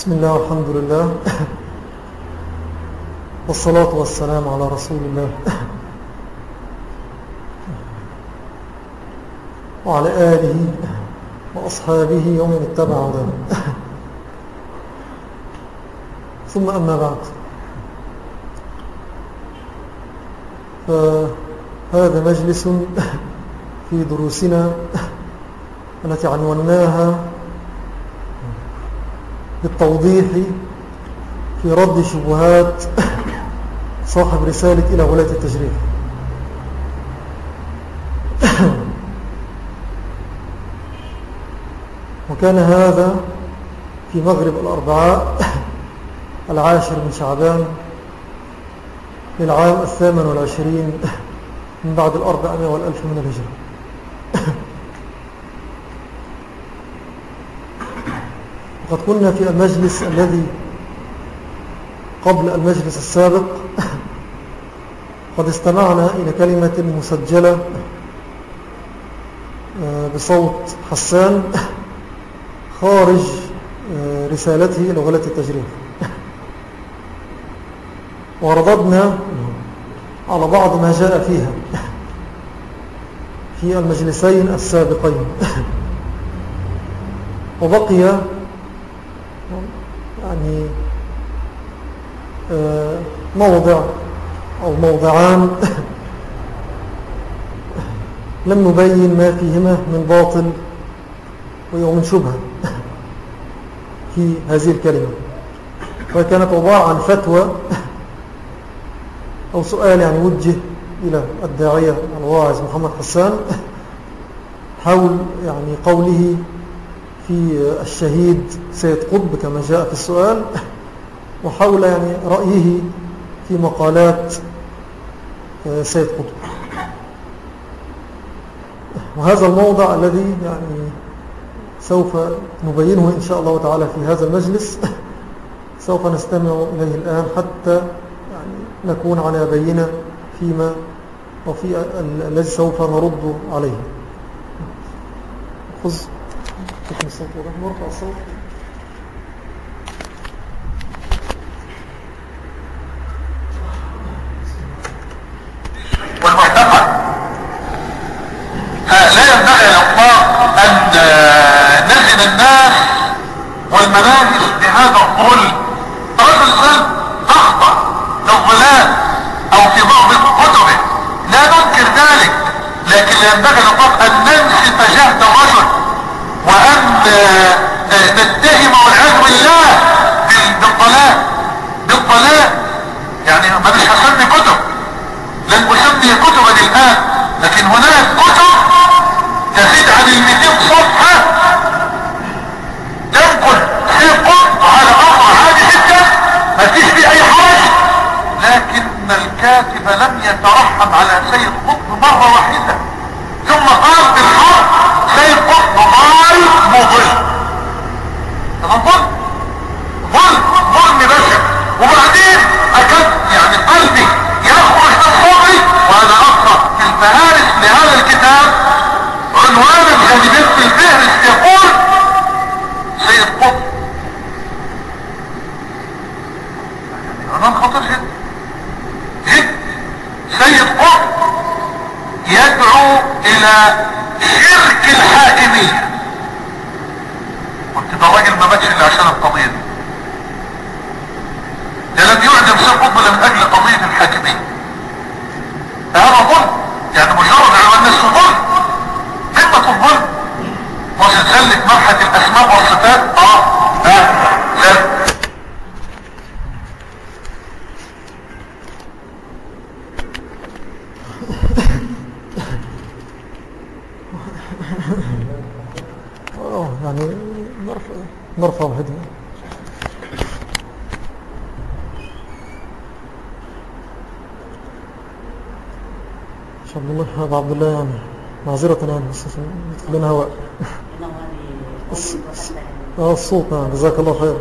بسم الله والحمد لله. والصلاة والسلام على رسول الله. وعلى آله وأصحابه ومن اتبع هداه. ثم أما بعد. فهذا مجلس في دروسنا التي عنوناها بالتوضيح في رد شبهات صاحب رسالة إلى ولاة التجريح وكان هذا في مغرب الأربعاء العاشر من شعبان للعام الثامن والعشرين من بعد الأربعمائة والألف من الهجرة. وقد كنا في المجلس الذي قبل المجلس السابق قد استمعنا إلى كلمة مسجلة آه، بصوت حسان خارج آه، رسالته إلى غلة التجريف ورددنا على بعض ما جاء فيها في المجلسين السابقين. وبقي يعني آه، موضع أو موضعان. لم نبين ما فيهما من باطل ومن شبهة في هذه الكلمة. وكانت عبارة عن فتوى أو سؤال يعني وجه إلى الداعية الواعظ محمد حسان حول يعني قوله في الشهيد سيد قطب كما جاء في السؤال. وحول يعني رأيه في مقالات آه، سيد قطب. وهذا الموضع الذي يعني سوف نبينه إن شاء الله تعالى في هذا المجلس. سوف نستمع إليه الآن حتى يعني نكون على بينة فيما وفي الذي سوف نرد عليه. خذ. الصوت نرفع هذا عبد الله يعني. معذرة يعني بس لنا هواء. الص- آه الصوت نعم. جزاك الله خير.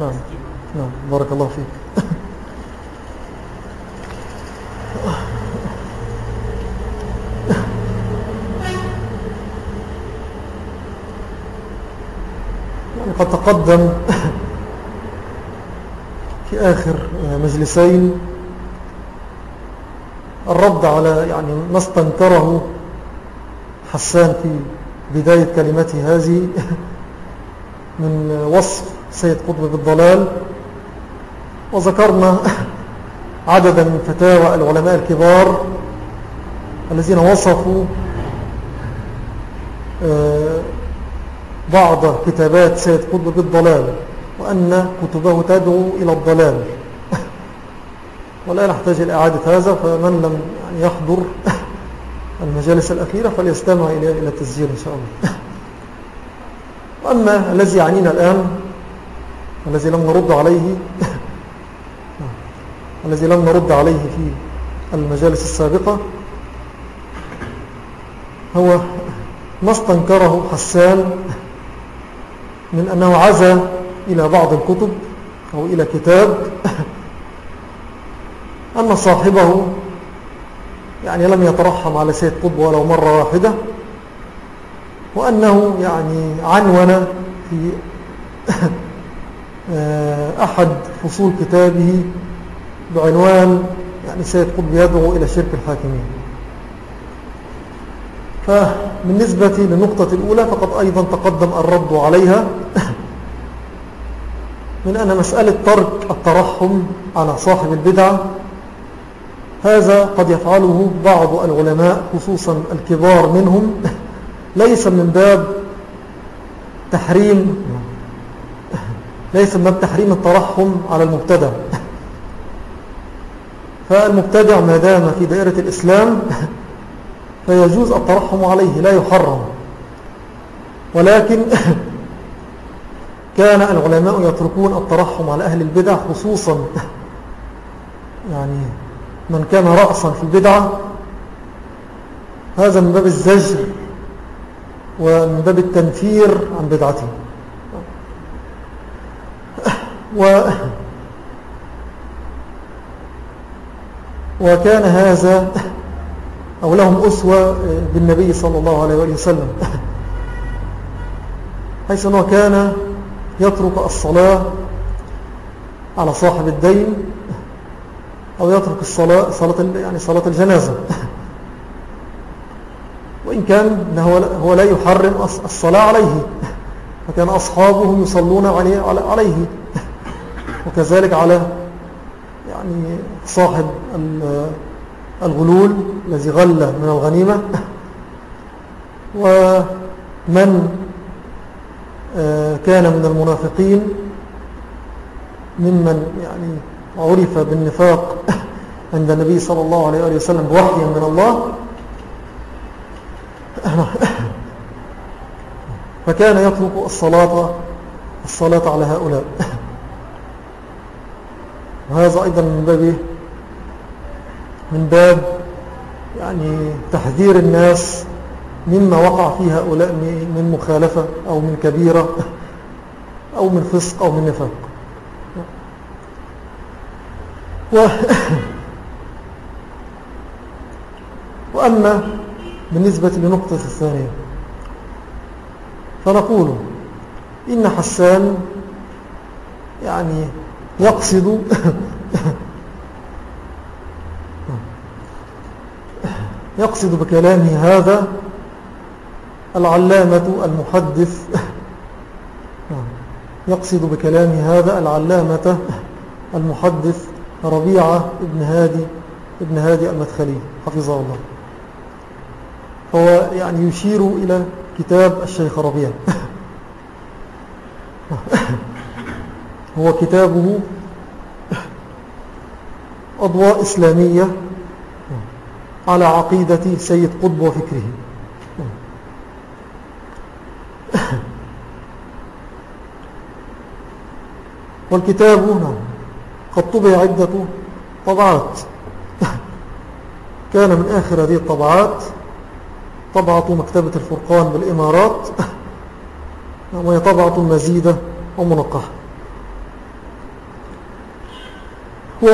نعم. نعم. بارك الله فيك. يعني قد تقدم في آخر مجلسين على يعني ما استنكره حسان في بداية كلمته هذه من وصف سيد قطب بالضلال. وذكرنا عددا من فتاوى العلماء الكبار الذين وصفوا آه، بعض كتابات سيد قطب بالضلال وأن كتبه تدعو إلى الضلال. ولا نحتاج إلى إعادة هذا فمن لم يحضر المجالس الأخيرة فليستمع إلى إلى التسجيل إن شاء الله. وأما الذي يعنينا الآن الذي لم نرد عليه الذي لم نرد عليه في المجالس السابقة هو ما استنكره حسان من أنه عزى إلى بعض الكتب أو إلى كتاب أن صاحبه يعني لم يترحم على سيد قطب ولو مرة واحدة وأنه يعني عنون في أحد فصول كتابه بعنوان يعني سيد قطب يدعو إلى شرك الحاكمين. فبالنسبة للنقطة الأولى فقد أيضا تقدم الرد عليها من أن مسألة ترك الترحم على صاحب البدعة هذا قد يفعله بعض العلماء خصوصا الكبار منهم. ليس من باب تحريم ليس من باب تحريم الترحم على المبتدع. فالمبتدع ما دام في دائرة الإسلام فيجوز الترحم عليه لا يحرم. ولكن كان العلماء يتركون الترحم على أهل البدع خصوصا يعني من كان رأسا في البدعة هذا من باب الزجر ومن باب التنفير عن بدعته. و وكان هذا أو لهم أسوة بالنبي صلى الله عليه وآله وسلم حيث أنه كان يترك الصلاة على صاحب الدين أو يترك الصلاة صلاة يعني صلاة الجنازة. وإن كان هو لا يحرم الصلاة عليه. فكان أصحابه يصلون عليه, وكذلك على يعني صاحب الغلول الذي غل من الغنيمة. ومن آه، كان من المنافقين. ممن يعني عرف بالنفاق عند النبي صلى الله عليه وسلم بوحيا من الله. فكان يترك الصلاة الصلاة على هؤلاء. وهذا أيضا من باب من باب يعني تحذير الناس مما وقع فيه هؤلاء من مخالفة أو من كبيرة أو من فسق أو من نفاق. و وأما بالنسبة لنقطة الثانية فنقول إن حسان يعني يقصد يقصد بكلامه هذا العلامة المحدث. يقصد بكلامه هذا العلامة المحدث. ربيعة ابن هادي ابن هادي المدخلي حفظه الله. فهو يعني يشير إلى كتاب الشيخ ربيع هو كتابه أضواء إسلامية على عقيدة سيد قطب وفكره. والكتاب قد طبع عدة طبعات. كان من آخر هذه الطبعات طبعة مكتبة الفرقان بالإمارات وهي طبعة مزيدة ومنقحة. و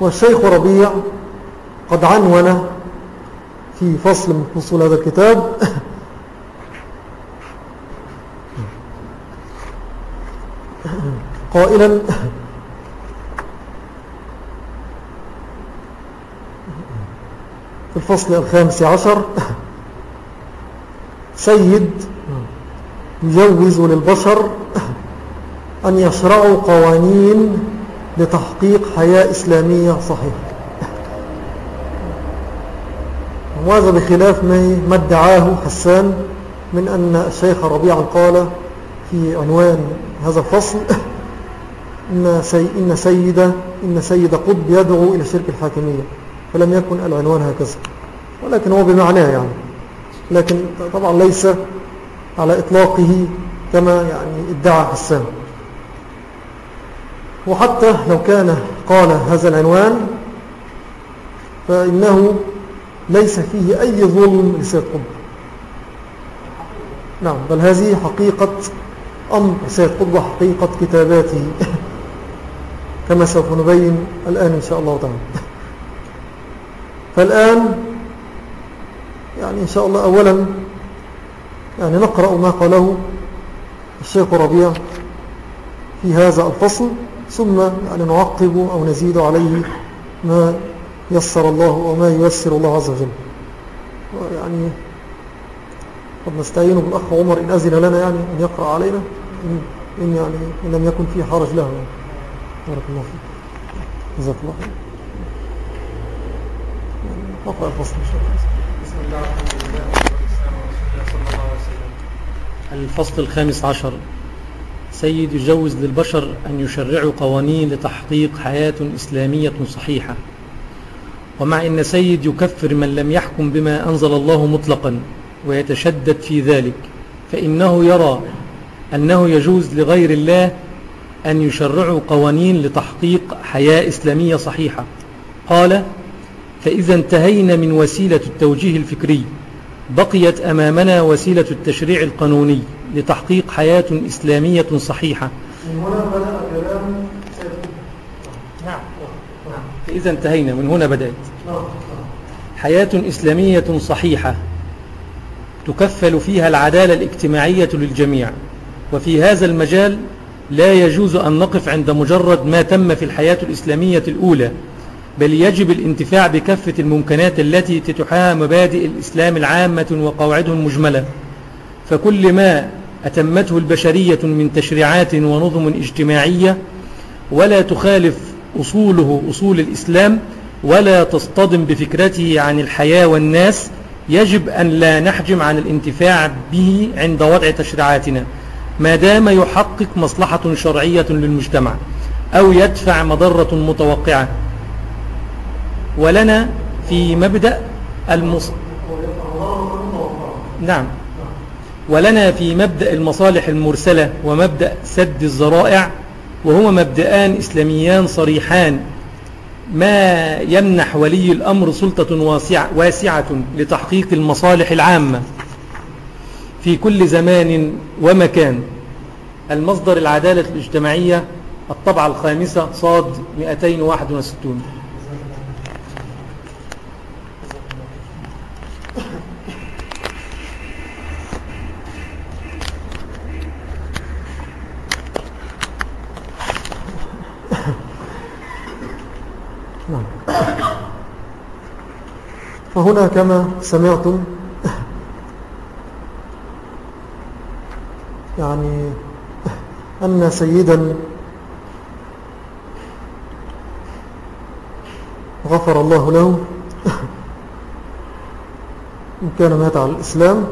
والشيخ ربيع قد عنون في فصل من فصول هذا الكتاب قائلا. في الفصل الخامس عشر. سيد يجوز للبشر أن يشرعوا قوانين لتحقيق حياة إسلامية صحيحة. وهذا بخلاف ما ادعاه حسان من أن الشيخ ربيعا قال في عنوان هذا الفصل. إن, سي إن, سيد إن سيد قطب يدعو إلى شرك الحاكمية فلم يكن العنوان هكذا ولكن هو بمعناه يعني لكن طبعا ليس على إطلاقه كما يعني ادعى حسان وحتى لو كان قال هذا العنوان فإنه ليس فيه أي ظلم لسيد قطب. نعم بل هذه حقيقة أمر سيد قطب وحقيقة كتاباته. كما سوف نبين الآن إن شاء الله تعالى فالآن يعني إن شاء الله أولا يعني نقرأ ما قاله الشيخ ربيع في هذا الفصل ثم يعني نعقب أو نزيد عليه ما يسر الله وما ييسر الله عز وجل يعني قد نستعين بالأخ عمر إن أذن لنا يعني أن يقرأ علينا إن, إن, يعني إن لم يكن في حرج له يعني. بارك الله فيك. جزاك الله خير. نقرأ الفصل إن شاء الله. بسم الله الرحمن الرحيم الفصل الخامس عشر. سيد يجوز للبشر أن يشرعوا قوانين لتحقيق حياة إسلامية صحيحة. ومع أن سيد يكفر من لم يحكم بما أنزل الله مطلقا ويتشدد في ذلك فإنه يرى أنه يجوز لغير الله أن يشرعوا قوانين لتحقيق حياة إسلامية صحيحة. قال فإذا انتهينا من وسيلة التوجيه الفكري بقيت أمامنا وسيلة التشريع القانوني لتحقيق حياة إسلامية صحيحة. نعم. فإذا انتهينا من هنا بدأت. حياة إسلامية صحيحة تكفل فيها العدالة الاجتماعية للجميع وفي هذا المجال لا يجوز أن نقف عند مجرد ما تم في الحياة الإسلامية الأولى بل يجب الانتفاع بكافة الممكنات التي تتحاها مبادئ الإسلام العامة وقواعده المجملة. فكل ما أتمته البشرية من تشريعات ونظم اجتماعية ولا تخالف أصوله أصول الإسلام ولا تصطدم بفكرته عن الحياة والناس يجب أن لا نحجم عن الانتفاع به عند وضع تشريعاتنا. ما دام يحقق مصلحة شرعية للمجتمع أو يدفع مضرة متوقعة. ولنا في مبدأ المص... نعم. ولنا في مبدأ المصالح المرسلة ومبدأ سد الذرائع وهما مبدأان إسلاميان صريحان. ما يمنح ولي الأمر سلطة واسعة, لتحقيق المصالح العامة. في كل زمان ومكان. المصدر العدالة الاجتماعية الطبعة الخامسة صاد 261 فهنا كما سمعتم يعني أن سيدا غفر الله له. إن كان مات على الإسلام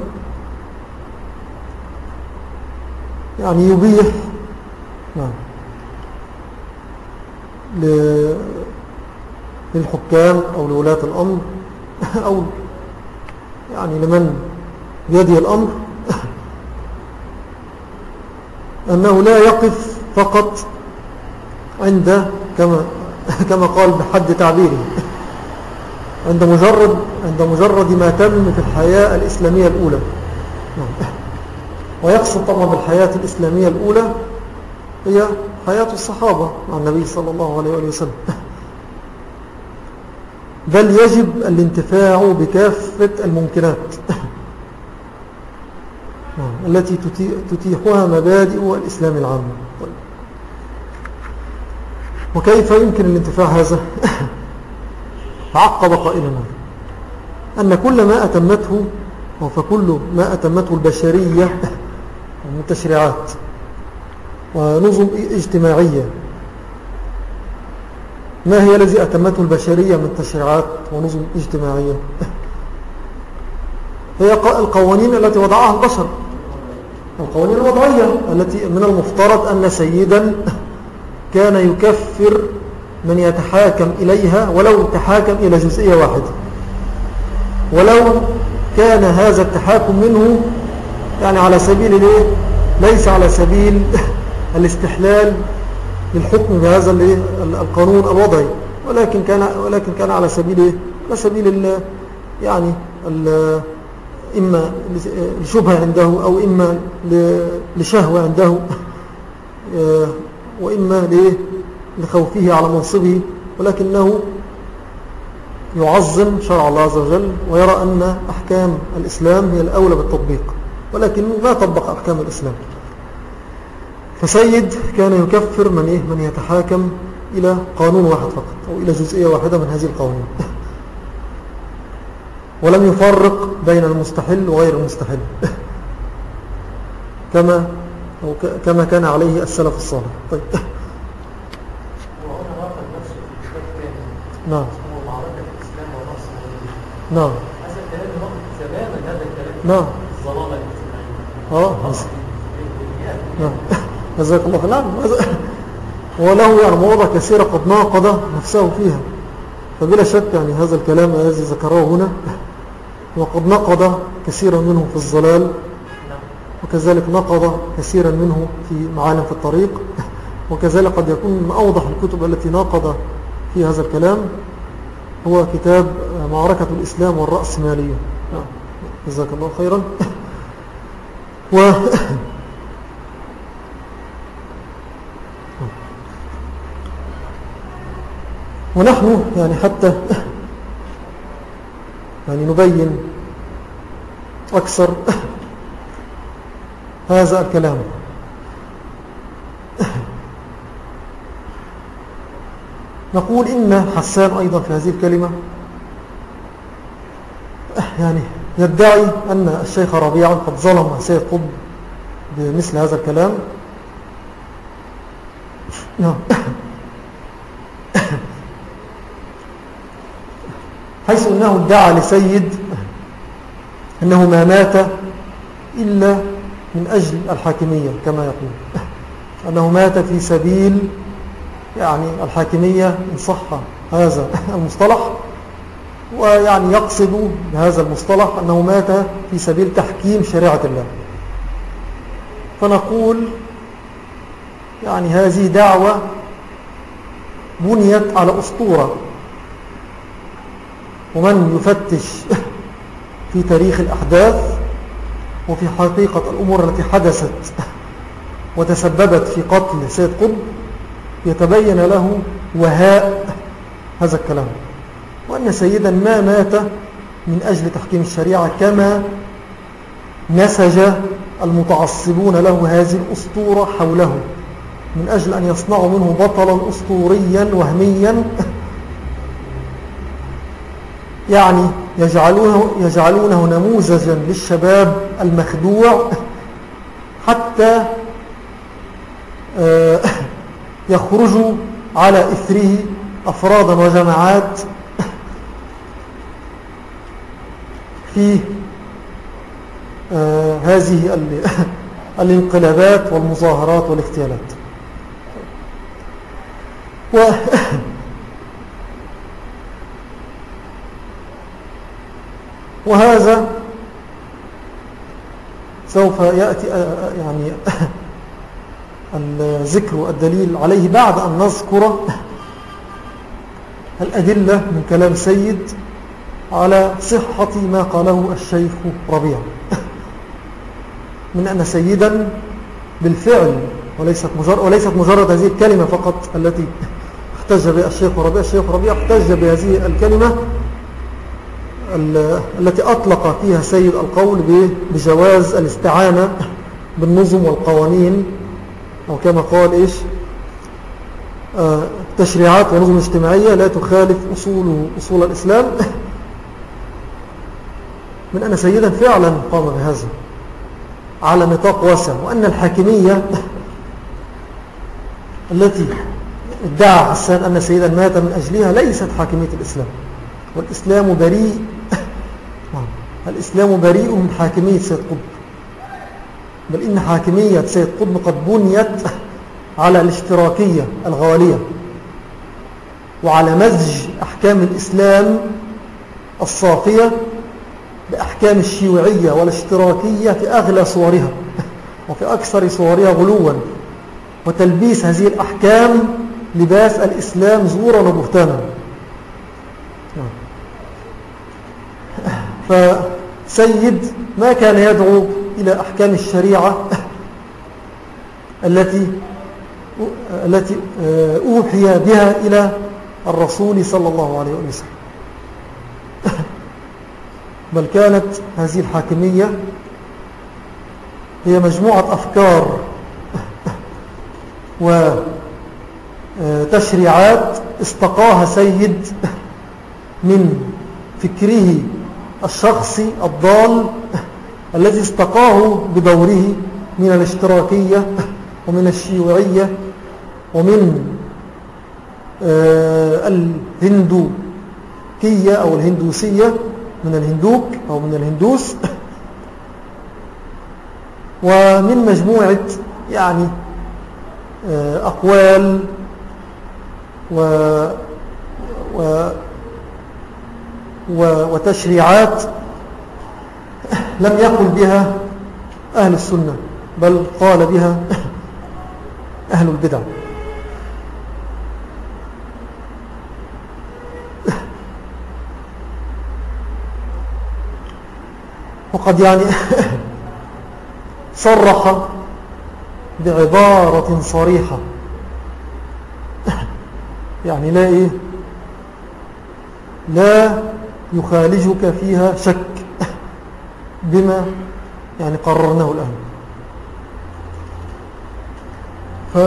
يعني يبيح نعم للحكام أو لولاة الأمر أو يعني لمن بيده الأمر. أنه لا يقف فقط عند كما, كما قال بحد تعبيره. عند مجرد, عند مجرد ما تم في الحياة الإسلامية الأولى. ويقصد طبعا بالحياة الإسلامية الأولى هي حياة الصحابة مع النبي صلى الله عليه وسلم. بل يجب الانتفاع بكافة الممكنات. التي تتيحها مبادئ الإسلام العام. وكيف يمكن الانتفاع هذا؟ فعقب قائلا أن كل ما أتمته فكل ما أتمته البشرية من تشريعات ونظم اجتماعية. ما هي الذي أتمته البشرية من تشريعات ونظم اجتماعية؟ هي القوانين التي وضعها البشر. القوانين الوضعية التي من المفترض أن سيدا كان يكفر من يتحاكم إليها ولو تحاكم إلى جزئية واحدة. ولو كان هذا التحاكم منه يعني على سبيل ليه ليس على سبيل الاستحلال للحكم بهذا القانون الوضعي. ولكن كان ولكن كان على سبيل على سبيل يعني إما لشبهة عنده أو إما لشهوة عنده آه، وإما لخوفه على منصبه ولكنه يعظم شرع الله عز وجل ويرى أن أحكام الإسلام هي الأولى بالتطبيق ولكنه لا طبق أحكام الإسلام. فسيد كان يكفر من, إيه؟ من يتحاكم إلى قانون واحد فقط أو إلى جزئية واحدة من هذه القوانين. ولم يفرق بين المستحل وغير المستحل. كما أو كما كان عليه السلف الصالح. طيب. نعم. نعم. هذا الكلام تماما هذا الكلام نعم. الظلامة الاجتماعية آه نعم. جزاك الله خير نعم وله يعني مواضع كثيرة قد ناقض نفسه فيها. فبلا شك يعني هذا الكلام الذي ذكره هنا وقد نقض كثيرا منه في الظلال وكذلك نقض كثيرا منه في معالم في الطريق. وكذلك قد يكون من أوضح الكتب التي ناقض في هذا الكلام هو كتاب معركة الإسلام والرأسمالية جزاك الله خيرا. و ونحن يعني حتى يعني نبين أكثر هذا الكلام. نقول إن حسان أيضا في هذه الكلمة يعني يدعي أن الشيخ ربيعا قد ظلم سيد قطب بمثل هذا الكلام. نعم حيث أنه ادعى لسيد أنه ما مات إلا من أجل الحاكمية كما يقول. أنه مات في سبيل يعني الحاكمية إن صح هذا المصطلح ويعني يقصد بهذا المصطلح أنه مات في سبيل تحكيم شريعة الله. فنقول يعني هذه دعوة بنيت على أسطورة. ومن يفتش في تاريخ الأحداث وفي حقيقة الأمور التي حدثت وتسببت في قتل سيد قطب يتبين له وهاء هذا الكلام. وأن سيدا ما مات من أجل تحكيم الشريعة كما نسج المتعصبون له هذه الأسطورة حوله من أجل أن يصنعوا منه بطلا أسطوريا وهميا. يعني يجعلونه, يجعلونه نموذجا للشباب المخدوع حتى آه، يخرجوا على إثره أفرادا وجماعات في آه، هذه الانقلابات والمظاهرات والاغتيالات. وهذا سوف يأتي يعني الذكر والدليل عليه بعد أن نذكر الأدلة من كلام سيد على صحة ما قاله الشيخ ربيع. من أن سيدا بالفعل وليست مجرد, وليست مجرد هذه الكلمة فقط التي احتج بها الشيخ ربيع الشيخ ربيع احتج بهذه الكلمة التي أطلق فيها سيد القول بجواز الاستعانة بالنظم والقوانين أو كما قال إيش؟ آه، تشريعات ونظم اجتماعية لا تخالف أصول, أصول الإسلام. من أن سيدا فعلا قام بهذا على نطاق واسع وأن الحاكمية التي ادعى حسان أن سيدا مات من أجلها ليست حاكمية الإسلام والإسلام بريء الإسلام بريء من حاكمية سيد قطب. بل إن حاكمية سيد قطب قد بنيت على الاشتراكية الغوالية وعلى مزج أحكام الإسلام الصافية بأحكام الشيوعية والاشتراكية في أغلى صورها وفي أكثر صورها غلوا وتلبيس هذه الأحكام لباس الإسلام زورا وبهتانا. فسيد ما كان يدعو إلى أحكام الشريعة التي التي أوحي بها إلى الرسول صلى الله عليه وسلم. بل كانت هذه الحاكمية هي مجموعة أفكار وتشريعات استقاها سيد من فكره الشخصي الضال الذي استقاه بدوره من الاشتراكية ومن الشيوعية ومن آه، الهندوكية أو الهندوسية من الهندوك أو من الهندوس. ومن مجموعة يعني آه، أقوال و و وتشريعات لم يقل بها أهل السنة بل قال بها أهل البدع. وقد يعني صرح بعبارة صريحة. يعني لا إيه؟ لا يخالجك فيها شك بما يعني قررناه الآن. ف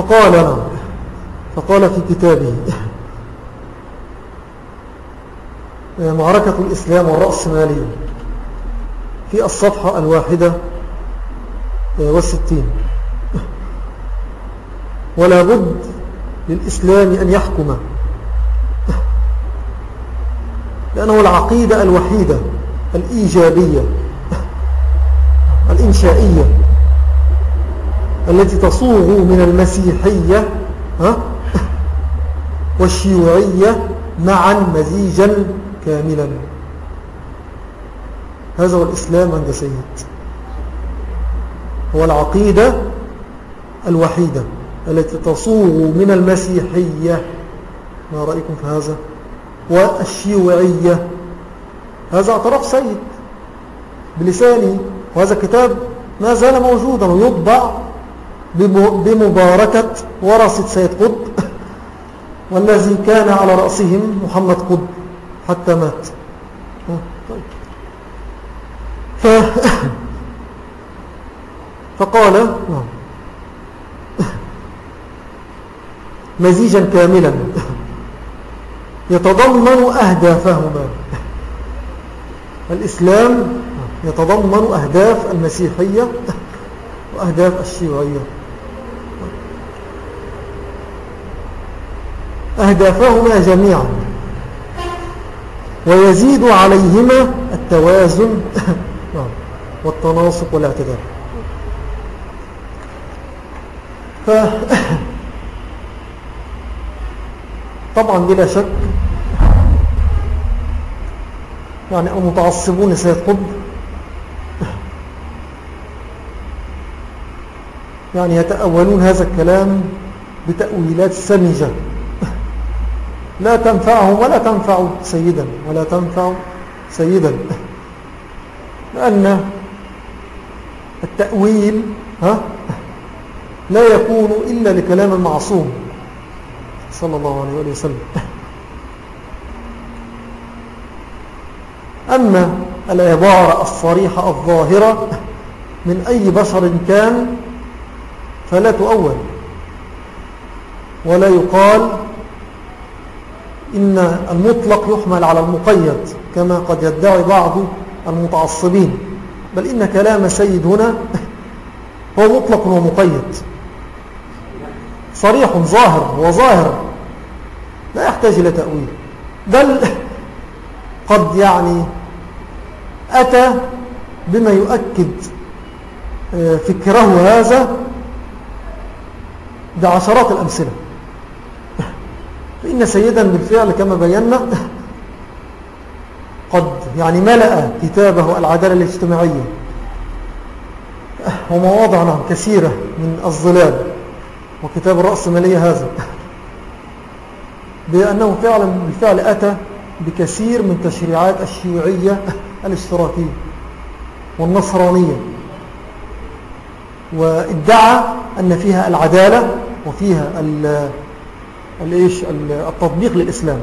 فقال فقال في كتابه معركة الإسلام والرأسمالية في الصفحة الواحدة والستين. ولا بد للإسلام أن يحكم لأنه العقيدة الوحيدة الإيجابية الإنشائية التي تصوغ من المسيحية والشيوعية معا مزيجا كاملا. هذا هو الإسلام عند سيد. هو العقيدة الوحيدة التي تصوغ من المسيحية. ما رأيكم في هذا؟ والشيوعية. هذا اعتراف سيد بلسانه وهذا كتاب ما زال موجودا ويطبع بمباركة ورثة سيد قطب والذي كان على رأسهم محمد قطب حتى مات طيب. ف... فقال نعم. مزيجا كاملا يتضمن أهدافهما الإسلام يتضمن أهداف المسيحية وأهداف الشيوعية أهدافهما جميعا. ويزيد عليهما التوازن والتناسق والاعتدال. ف طبعا بلا شك يعني المتعصبون سيد قطب يعني يتأولون هذا الكلام بتأويلات سمجة. لا تنفعهم ولا تنفع سيدا ولا تنفع سيدا. لأن التأويل ها لا يكون إلا لكلام المعصوم صلى الله عليه وسلم. أما العبارة الصريحة الظاهرة من أي بشر كان فلا تؤول ولا يقال إن المطلق يحمل على المقيد كما قد يدعي بعض المتعصبين. بل إن كلام سيد هنا هو مطلق ومقيد. صريح ظاهر وظاهر لا يحتاج إلى تأويل. بل قد يعني أتى بما يؤكد آه، فكره هذا بعشرات الأمثلة. فإن سيدا بالفعل كما بينا قد يعني ملأ كتابه العدالة الاجتماعية. ومواضع نعم كثيرة من الظلال وكتاب الرأسمالية هذا. بأنه فعلا بالفعل أتى بكثير من تشريعات الشيوعية الاشتراكية والنصرانية وادعى أن فيها العدالة وفيها الإيش التطبيق للإسلام.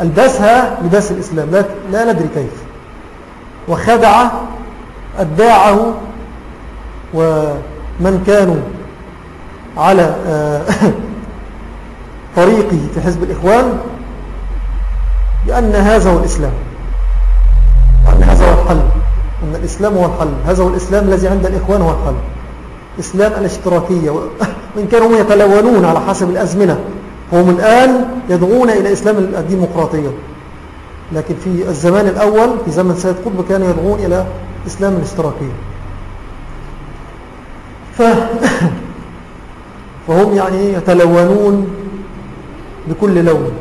ألبسها لباس الإسلام. لا, لا ندري كيف. وخدع أتباعه ومن كانوا على آه، طريقه في حزب الإخوان بأن هذا هو الإسلام. وأن هذا هو الحل. أن الإسلام هو الحل. هذا هو الإسلام الذي عند الإخوان هو الحل. إسلام الاشتراكية. وإن كانوا يتلونون على حسب الأزمنة هم الآن يدعون إلى إسلام الديمقراطية. لكن في الزمان الأول في زمن سيد قطب كانوا يدعون إلى إسلام الاشتراكية. ف... فهم يعني يتلونون بكل لون.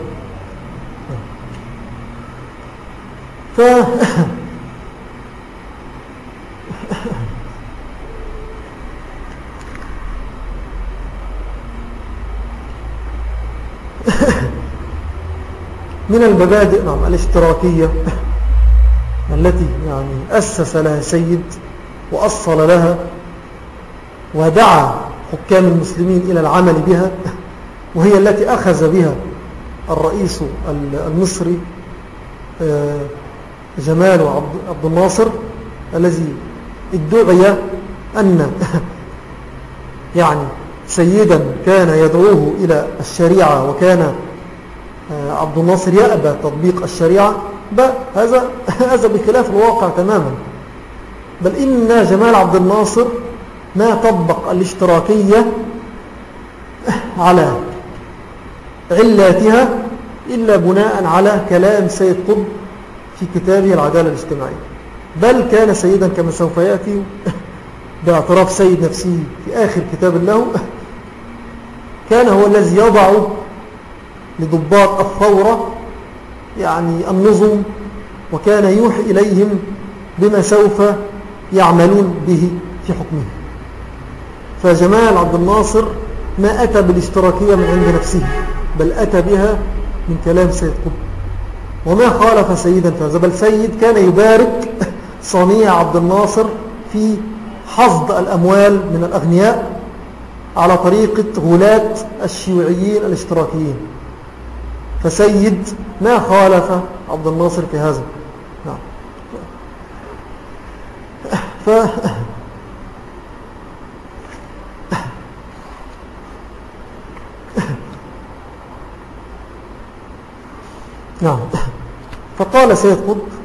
ف من المبادئ نعم الاشتراكية التي يعني أسس لها سيد وأصل لها ودعا حكام المسلمين إلى العمل بها وهي التي أخذ بها الرئيس المصري آه، جمال عبد الناصر الذي ادعي أن يعني سيدا كان يدعوه إلى الشريعة وكان عبد الناصر يأبى تطبيق الشريعة هذا هذا بخلاف الواقع تماما. بل إن جمال عبد الناصر ما طبق الاشتراكية على علاتها إلا بناء على كلام سيد قطب في كتابه العدالة الاجتماعية. بل كان سيدا كما سوف يأتي باعتراف سيد نفسه في آخر كتاب له كان هو الذي يضع لضباط الثورة يعني النظم وكان يوحي إليهم بما سوف يعملون به في حكمه. فجمال عبد الناصر ما أتى بالاشتراكية من عند نفسه بل أتى بها من كلام سيد قطب. وما خالف سيدا فهذا بل سيد كان يبارك صنيع عبد الناصر في حصد الأموال من الأغنياء على طريقة غلاة الشيوعيين الاشتراكيين. فسيد ما خالف عبد الناصر في هذا. نعم. ف نعم. فقال سيد قطب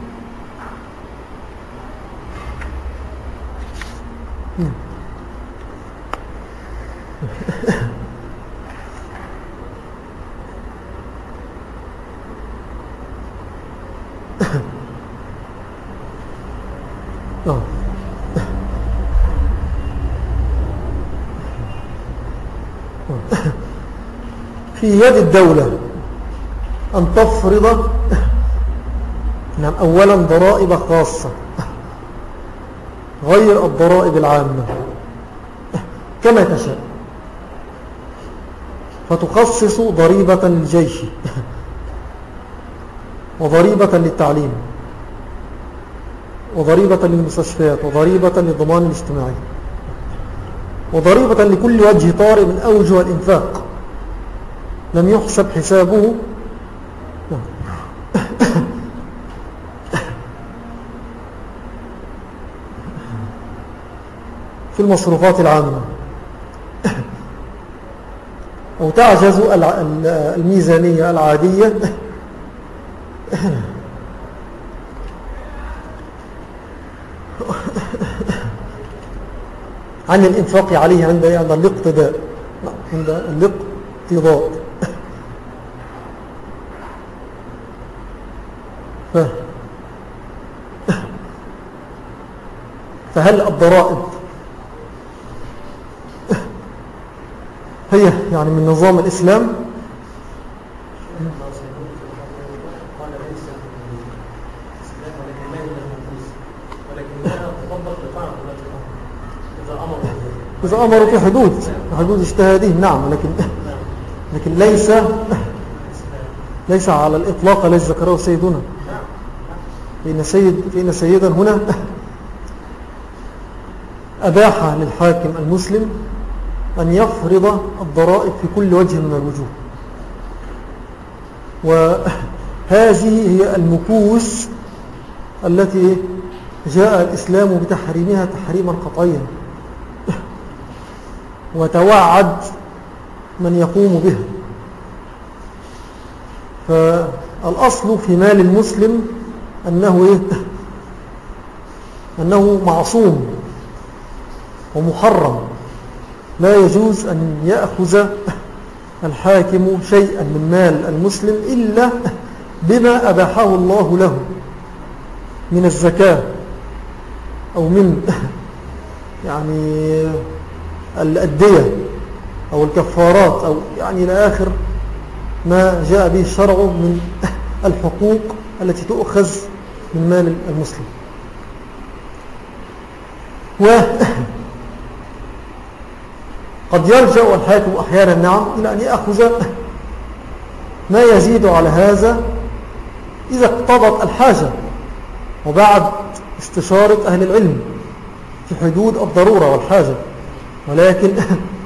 في يد الدولة أن تفرض نعم أولا ضرائب خاصة غير الضرائب العامة كما تشاء. فتخصص ضريبة للجيش وضريبة للتعليم وضريبة للمستشفيات وضريبة للضمان الاجتماعي وضريبة لكل وجه طارئ من أوجه الإنفاق. لم يحسب حسابه. في المصروفات العامة. أو تعجز الميزانية العادية. عن الإنفاق عليه عند الاقتداء. عند الاقتضاء. فهل الضرائب هي يعني من نظام الإسلام؟ إذا أمروا في حدود حدود اجتهادهم نعم لكن لكن ليس ليس على الإطلاق الذي ذكره سيدنا. فإن, سيد فإن سيدا هنا أباح للحاكم المسلم أن يفرض الضرائب في كل وجه من الوجوه. وهذه هي المكوس التي جاء الإسلام بتحريمها تحريما قطعيا وتوعد من يقوم بها. فالأصل في مال المسلم أنه, إيه؟ أنه معصوم. ومحرم. لا يجوز أن يأخذ الحاكم شيئا من مال المسلم إلا بما أباحه الله له من الزكاة أو من يعني الأدية أو الكفارات أو يعني إلى آخر ما جاء به الشرع من الحقوق التي تؤخذ من مال المسلم. و قد يرجع الحاكم أحيانا نعم إلى أن يأخذ ما يزيد على هذا إذا اقتضت الحاجة. وبعد استشارة أهل العلم في حدود الضرورة والحاجة. ولكن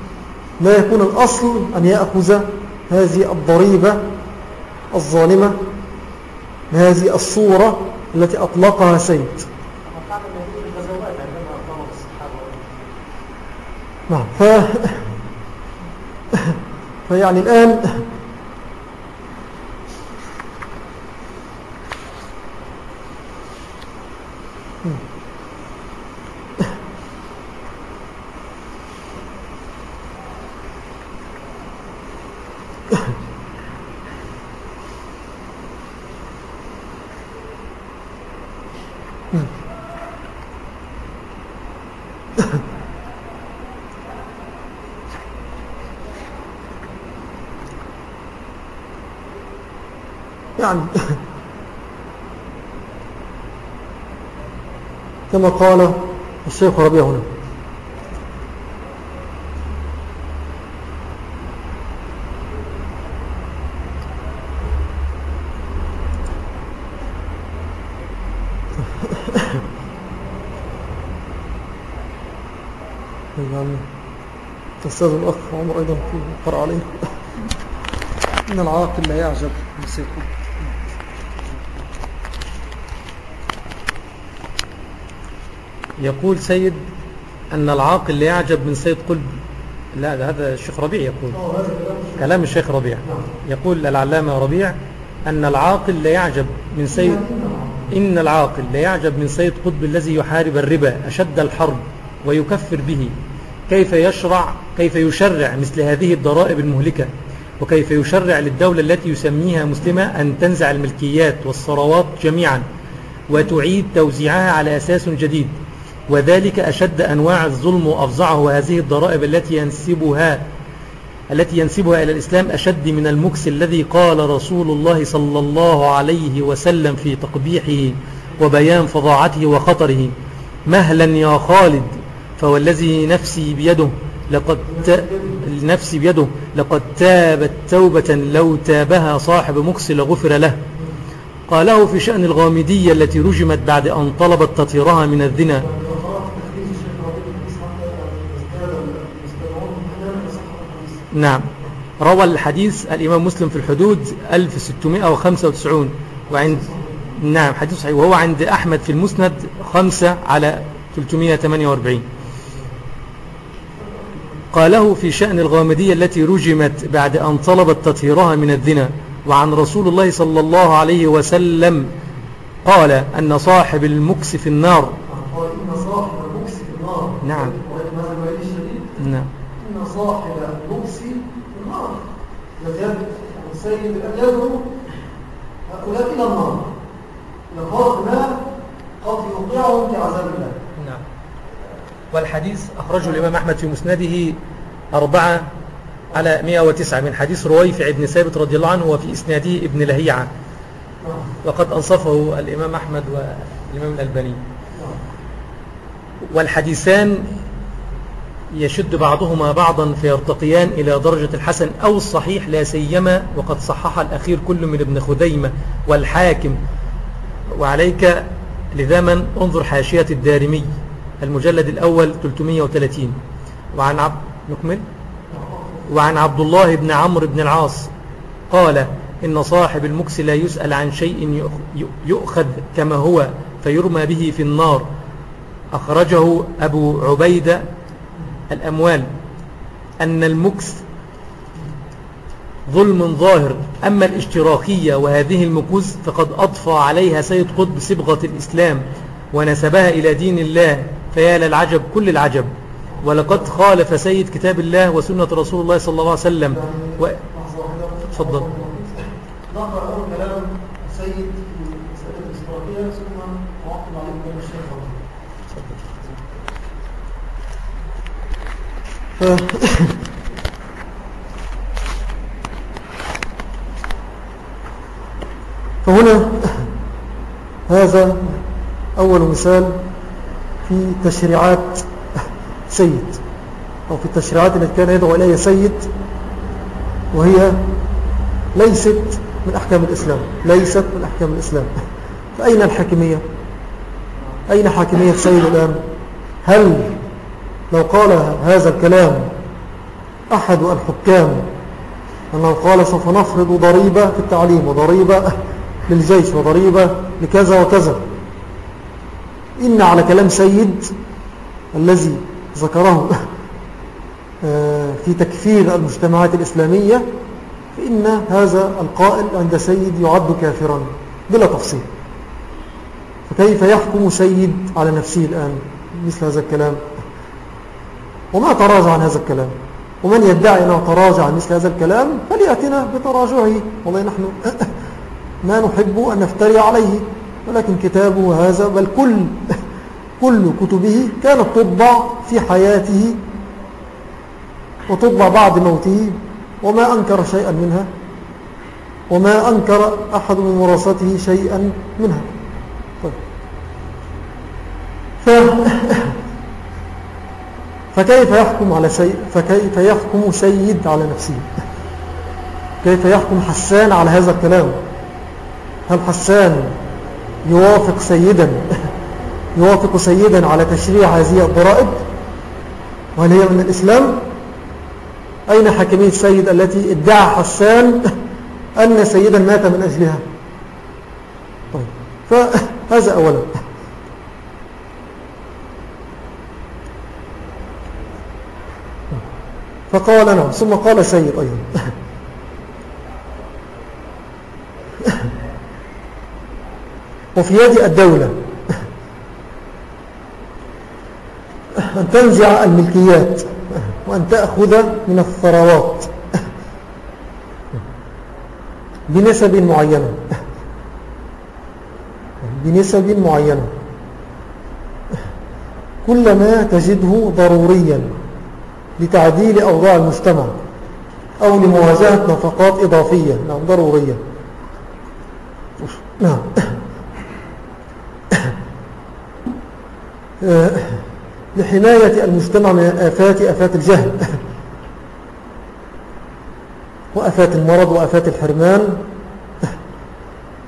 لا يكون الأصل أن يأخذ هذه الضريبة الظالمة بهذه الصورة التي أطلقها سيد. نعم. ف... فيعني الآن يعني كما قال الشيخ ربيع هنا. تستاذ الأخ عمر أيضا قرأ عليه. إن العاقل لا يعجب بسيكون يقول سيد أن العاقل لا يعجب من سيد قلب. لا هذا الشيخ ربيع يقول. كلام الشيخ ربيع. يقول العلامة ربيع أن العاقل لا يعجب من سيد إن العاقل لا يعجب من سيد قطب الذي يحارب الربا أشد الحرب ويكفر به. كيف يشرع كيف يشرع مثل هذه الضرائب المهلكة؟ وكيف يشرع للدولة التي يسميها مسلمة أن تنزع الملكيات والثروات جميعا وتعيد توزيعها على أساس جديد؟ وذلك أشد أنواع الظلم وأفظعه. هذه الضرائب التي ينسبها التي ينسبها إلى الإسلام أشد من المكس الذي قال رسول الله صلى الله عليه وسلم في تقبيحه وبيان فظاعته وخطره مهلا يا خالد فوالذي نفسي بيده لقد ت... نفسي بيده لقد تابت توبة لو تابها صاحب مكس لغفر له. قاله في شأن الغامدية التي رجمت بعد أن طلبت تطهيرها من الذنا نعم. روى الحديث الإمام مسلم في الحدود 1695 وعند نعم حديث صحيح. وهو عند أحمد في المسند 5 على 348 قاله في شأن الغامدية التي رجمت بعد أن طلبت تطهيرها من الذنا وعن رسول الله صلى الله عليه وسلم قال أن صاحب المكس في النار. قال إن صاحب المكس في النار. نعم. نعم. إن صاحب المكس في النار يذهب السيد يدعو هؤلاء إلى النار. يخاف ما قد يوقعهم في عذاب الله. نعم. والحديث أخرجه الإمام أحمد في مسنده أربعة على 109 من حديث رويفع بن ثابت رضي الله عنه وفي إسناده ابن لهيعة. وقد أنصفه الإمام أحمد والإمام الألباني. والحديثان يشد بعضهما بعضا فيرتقيان إلى درجة الحسن أو الصحيح لا سيما وقد صحح الأخير كل من ابن خديمة والحاكم. وعليك لذا انظر حاشية الدارمي المجلد الأول 330 وعن عبد نكمل. وعن عبد الله بن عمرو بن العاص قال إن صاحب المكس لا يسأل عن شيء يؤخذ كما هو فيرمى به في النار. أخرجه أبو عبيدة الأموال أن المكس ظلم ظاهر. أما الاشتراكية وهذه المكوز فقد أضفى عليها سيد قطب صبغة الإسلام ونسبها إلى دين الله فيا للعجب كل العجب. ولقد خالف سيد كتاب الله وسنة رسول الله صلى الله عليه وسلم. و... تفضل نقرأ أول كلام السيد في مسألة الاشتراكية ثم نعقب عليه كلام الشيخ فهنا هذا أول مثال في تشريعات سيد أو في التشريعات التي كان يدعو إليها سيد وهي ليست من أحكام الإسلام ليست من أحكام الإسلام. فأين الحاكمية؟ أين حاكمية سيد الآن؟ هل لو قال هذا الكلام أحد الحكام أنه قال سوف نفرض ضريبة في التعليم وضريبة للجيش وضريبة لكذا وكذا. إن على كلام سيد الذي ذكره آه، في تكفير المجتمعات الإسلامية فإن هذا القائل عند سيد يعد كافرا بلا تفصيل. فكيف يحكم سيد على نفسه الآن مثل هذا الكلام؟ وما تراجع عن هذا الكلام. ومن يدعي أنه تراجع عن مثل هذا الكلام فليأتنا بتراجعه. والله نحن ما نحب أن نفتري عليه ولكن كتابه هذا بل كل كل كتبه كانت تطبع في حياته وتطبع بعد موته. وما أنكر شيئا منها وما أنكر أحد من ورثته شيئا منها. طيب. ف... فكيف يحكم على سيد فكيف يحكم سيد على نفسه؟ كيف يحكم حسان على هذا الكلام؟ هل حسان يوافق سيدا؟ يوافق سيدا على تشريع هذه الضرائب؟ وهل هي من الإسلام؟ أين حكمية السيد التي ادعى حسان أن سيدا مات من أجلها؟ طيب فهذا أولا. فقال نعم ثم قال سيد أيضا. وفي يد الدولة. أن تنزع الملكيات وأن تأخذ من الثروات بنسب معينة. بنسب معينة. كلما تجده ضروريا. لتعديل أوضاع المجتمع أو لمواجهة نفقات إضافية. نعم ضرورية. نعم. لحماية المجتمع من الآفات آفات الجهل وأفات المرض وأفات الحرمان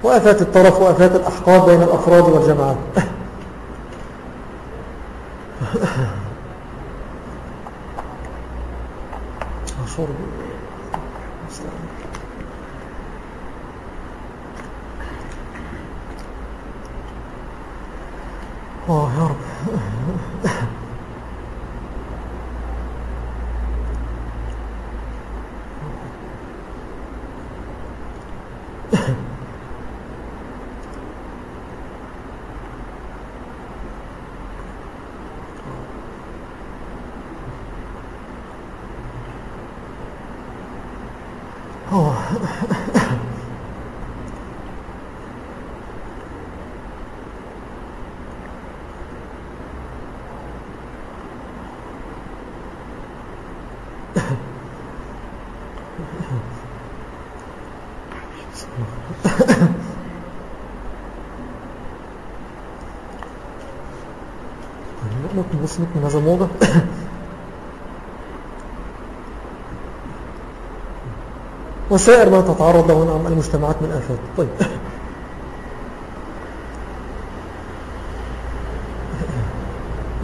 وآفات الطرف وآفات الأحقاد بين الأفراد والجماعات شرب آه يا رب. ممكن بس من هذا الموضوع وسائر ما تتعرض له نعم المجتمعات من آفات. طيب.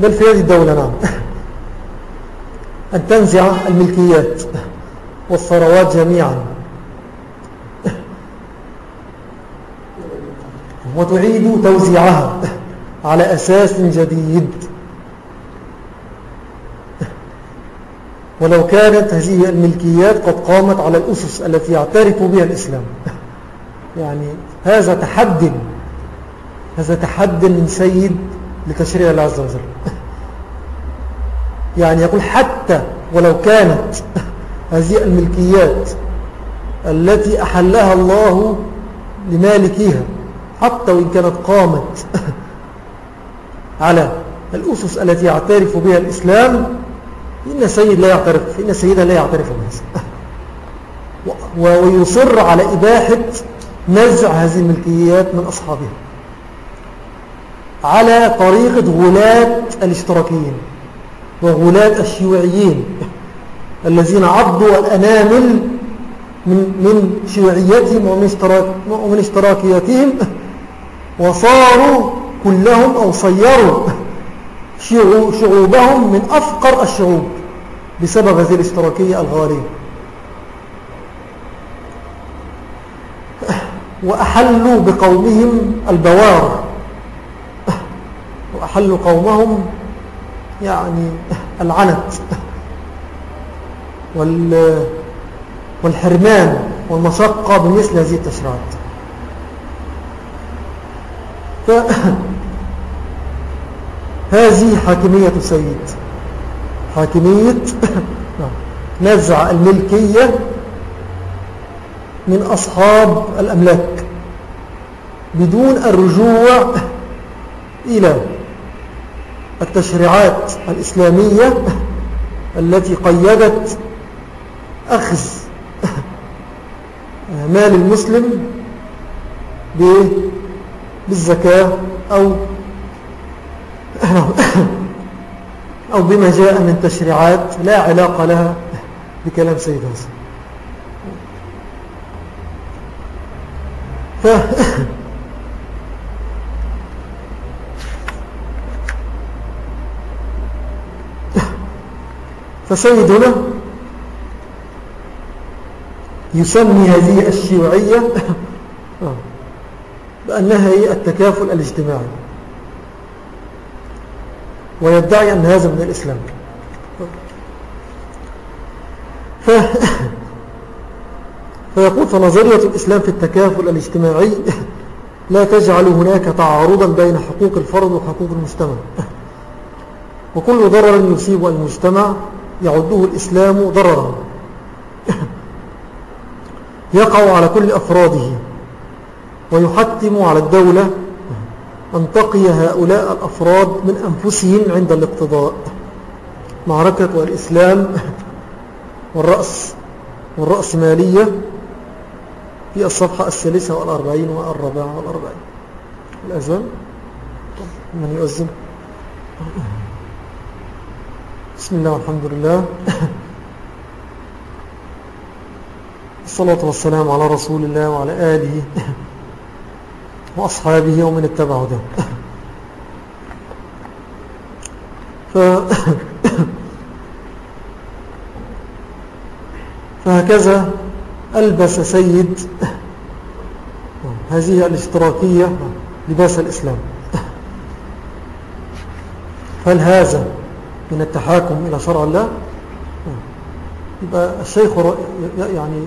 بل في هذه الدولة نعم. أن تنزع الملكيات والثروات جميعا. وتعيد توزيعها على أساس جديد. ولو كانت هذه الملكيات قد قامت على الأسس التي يعترف بها الإسلام. يعني هذا تحد هذا تحد من سيد لتشريع الله عز وجل. يعني يقول حتى ولو كانت هذه الملكيات التي أحلها الله لمالكيها حتى وإن كانت قامت على الأسس التي يعترف بها الإسلام إن سيد لا يعترف إن سيدا لا يعترف بهذا. ويصر على إباحة نزع هذه الملكيات من أصحابها. على طريقة غلاة الاشتراكيين وغلاة الشيوعيين الذين عضوا الأنامل من, من شيوعيتهم ومن, اشتراك ومن اشتراكياتهم وصاروا كلهم أو صيروا شعوبهم من أفقر الشعوب بسبب هذه الاشتراكية الغالية. وأحلوا بقومهم البوار. وأحلوا قومهم يعني العنت والحرمان والمشقة بمثل هذه التشريعات هذه حاكمية سيد حاكمية نزع الملكية من أصحاب الأملاك بدون الرجوع إلى التشريعات الإسلامية التي قيدت أخذ مال المسلم بالزكاة أو أو بما جاء من تشريعات لا علاقة لها بكلام سيد حسن. ف... فسيدنا يسمي هذه الشيوعية بأنها هي التكافل الاجتماعي. ويدعي أن هذا من الإسلام. ف... فيقول فنظرية الإسلام في التكافل الاجتماعي لا تجعل هناك تعارضا بين حقوق الفرد وحقوق المجتمع. وكل ضرر يصيب المجتمع يعده الإسلام ضررا. يقع على كل أفراده ويحتم على الدولة أن تقي هؤلاء الأفراد من أنفسهم عند الاقتضاء. معركة الإسلام والرأس والرأسمالية في الصفحة الثالثة والأربعين والرابعة والأربعين. الأذان؟ من يؤذن؟ بسم الله والحمد لله. الصلاة والسلام على رسول الله وعلى آله. وأصحابه ومن اتبعه ده ف... فهكذا ألبس سيد هذه الاشتراكية لباس الإسلام. هل هذا من التحاكم إلى شرع الله؟ يبقى الشيخ يعني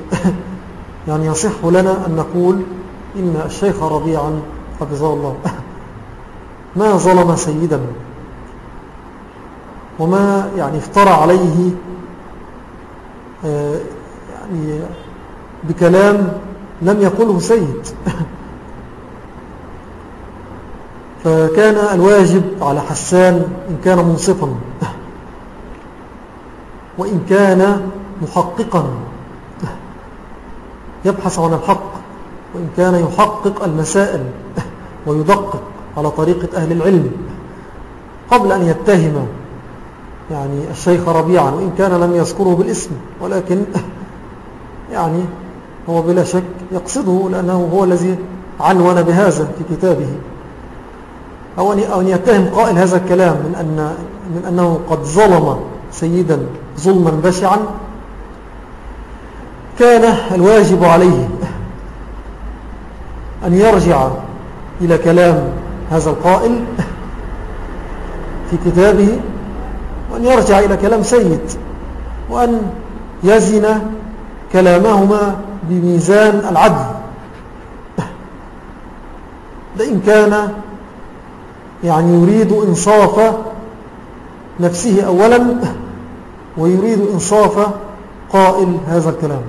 يعني يصح لنا أن نقول إن الشيخ ربيعا حفظه الله ما ظلم سيدا. وما يعني افترى عليه آه، يعني بكلام لم يقله سيد. فكان الواجب على حسان إن كان منصفا. وإن كان محققا. يبحث عن الحق. وإن كان يحقق المسائل ويدقق على طريقة أهل العلم قبل أن يتهم يعني الشيخ ربيعا وإن كان لم يذكره بالاسم ولكن يعني هو بلا شك يقصده لأنه هو الذي عنون بهذا في كتابه. أو أن يتهم قائل هذا الكلام من, أن من أنه قد ظلم سيدا ظلما بشعا كان الواجب عليه أن يرجع إلى كلام هذا القائل في كتابه وأن يرجع إلى كلام سيد وأن يزن كلامهما بميزان العدل. لإن كان يعني يريد إنصاف نفسه أولا ويريد إنصاف قائل هذا الكلام.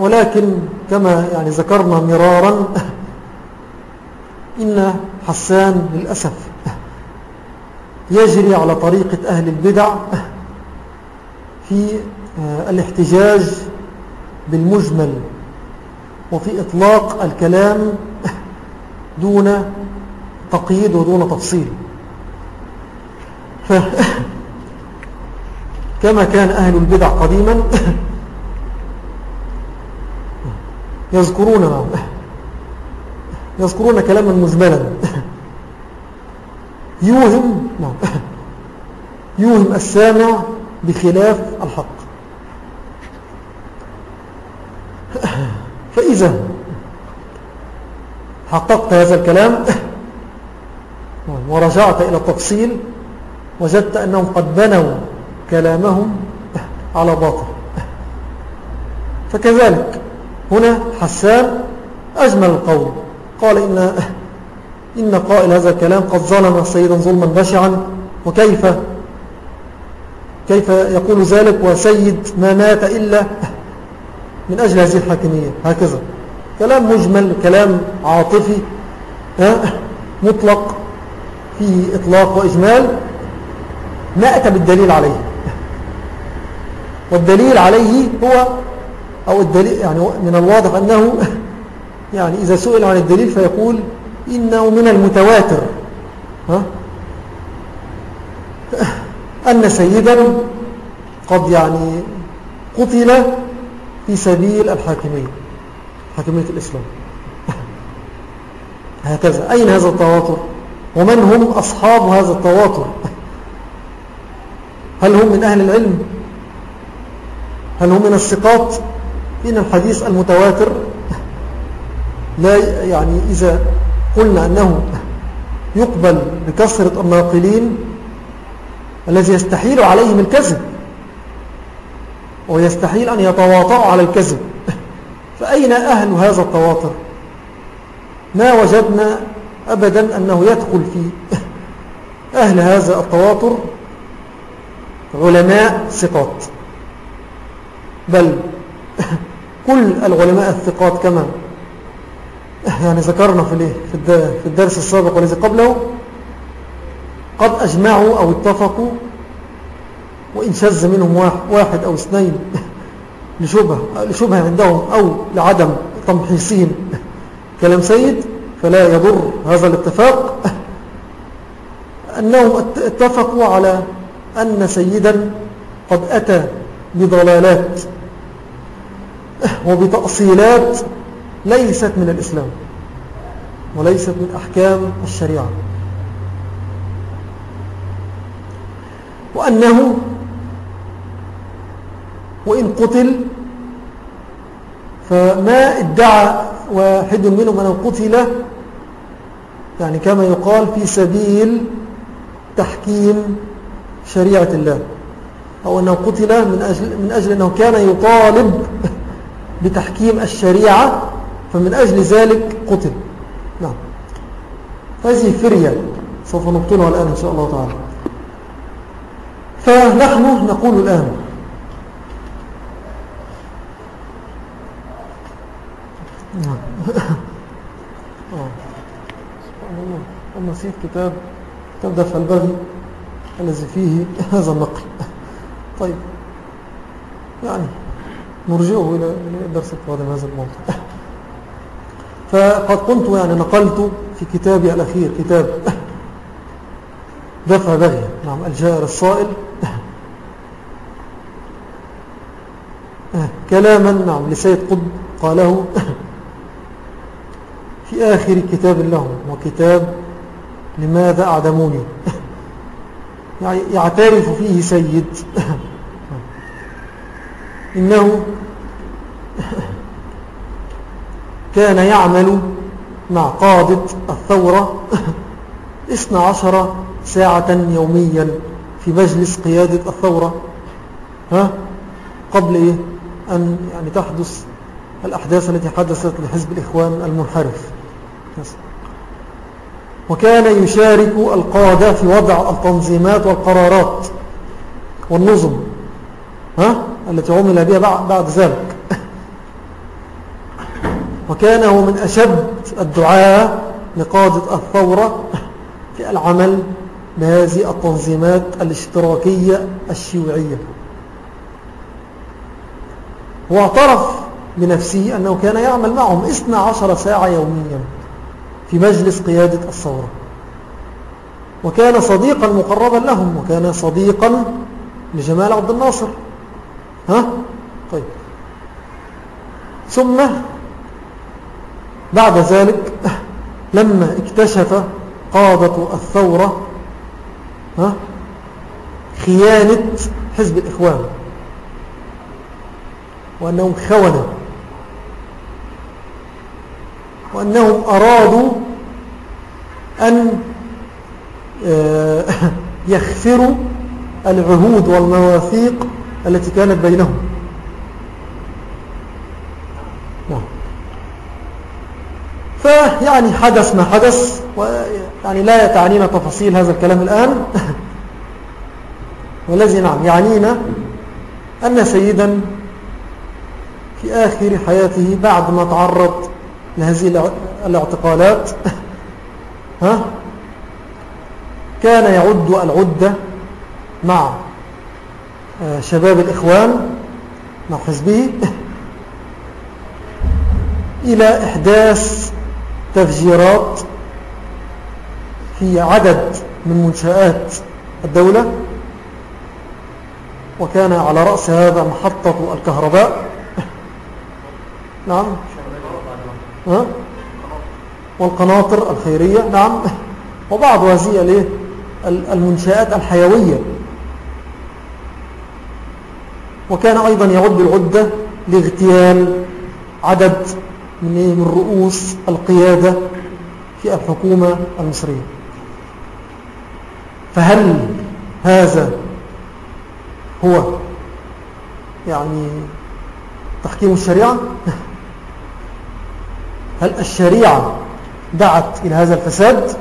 ولكن كما يعني ذكرنا مرارا إن حسان للأسف يجري على طريقة أهل البدع في آه، الاحتجاج بالمجمل وفي إطلاق الكلام دون تقييد ودون تفصيل. كما كان أهل البدع قديما يذكرون يذكرون كلاما مجملا. يوهم يوهم السامع بخلاف الحق. فإذا حققت هذا الكلام ورجعت إلى التفصيل وجدت أنهم قد بنوا كلامهم على باطل. فكذلك هنا حسان أجمل القول. قال إن, إن قائل هذا الكلام قد ظلم سيدا ظلما بشعا وكيف؟ كيف يقول ذلك وسيد ما مات إلا من أجل هذه الحاكمية؟ هكذا. كلام مجمل كلام عاطفي مطلق فيه إطلاق وإجمال. ما أتى بالدليل عليه. والدليل عليه هو أو الدليل يعني من الواضح أنه يعني إذا سئل عن الدليل فيقول إنه من المتواتر ها؟ أن سيدا قد يعني قتل في سبيل الحاكمية حاكمية الإسلام. هكذا أين هذا التواتر؟ ومن هم أصحاب هذا التواتر؟ هل هم من أهل العلم؟ هل هم من الثقات؟ إن الحديث المتواتر. لا يعني إذا قلنا أنه يقبل بكثرة الناقلين الذي يستحيل عليهم الكذب ويستحيل أن يتواطعوا على الكذب. فأين أهل هذا التواطر ما وجدنا أبدا أنه يدخل في أهل هذا التواطر علماء ثقات. بل كل العلماء الثقات كما يعني ذكرنا في في الدرس السابق والذي قبله قد أجمعوا أو اتفقوا وإن شذ منهم واحد أو اثنين لشبه, لشبه عندهم أو لعدم تمحيصهم. كلام سيد فلا يضر هذا الاتفاق. أنهم اتفقوا على أن سيدا قد أتى بضلالات. وبتأصيلات ليست من الإسلام وليست من أحكام الشريعة. وأنه وإن قتل فما ادعى واحد منهم أنه قتل يعني كما يقال في سبيل تحكيم شريعة الله أو أنه قتل من أجل, من أجل أنه كان يطالب بتحكيم الشريعة فمن أجل ذلك قتل. نعم. هذه فرية سوف نبطلها الآن إن شاء الله تعالى. فنحن نقول الآن نعم. نسيت كتاب كتاب دفع البغي الذي فيه هذا النقل. طيب. يعني نرجعه إلى الدرس القادم هذا الموضوع فقد كنت يعني نقلت في كتابي الأخير كتاب دفع بغي نعم الجائر الصائل. كلاما نعم لسيد قطب قاله في آخر كتاب له وكتاب لماذا أعدموني؟ يعني يعترف فيه سيد. إنه كان يعمل مع قادة الثورة 12 ساعة يوميا في مجلس قيادة الثورة. ها؟ قبل إيه؟ أن يعني تحدث الأحداث التي حدثت لحزب الإخوان المنحرف. وكان يشارك القادة في وضع التنظيمات والقرارات والنظم. ها؟ التي عمل بها بعد ذلك. وكان هو من أشد الدعاء لقادة الثورة في العمل بهذه التنظيمات الاشتراكية الشيوعية. واعترف بنفسه أنه كان يعمل معهم 12 ساعة يوميا في مجلس قيادة الثورة. وكان صديقا مقربا لهم وكان صديقا لجمال عبد الناصر. ها؟ طيب. ثم بعد ذلك لما اكتشف قادة الثورة ها؟ خيانة حزب الإخوان. وأنهم خونوا. وأنهم أرادوا أن آه، يخفروا العهود والمواثيق التي كانت بينهم نعم. فيعني حدث ما حدث ويعني لا تعنينا تفاصيل هذا الكلام الآن والذي نعم يعنينا أن سيدا في آخر حياته بعد ما تعرض لهذه الاعتقالات ها كان يعد العدة مع شباب الإخوان مع حزبه إلى إحداث تفجيرات في عدد من منشآت الدولة وكان على رأس هذا محطة الكهرباء. نعم. ها؟ والقناطر الخيرية. نعم. وبعض هذه المنشآت الحيوية. وكان أيضا يعد العدة لاغتيال عدد من, رؤوس القيادة في الحكومة المصرية. فهل هذا هو يعني تحكيم الشريعة؟ هل الشريعة دعت إلى هذا الفساد؟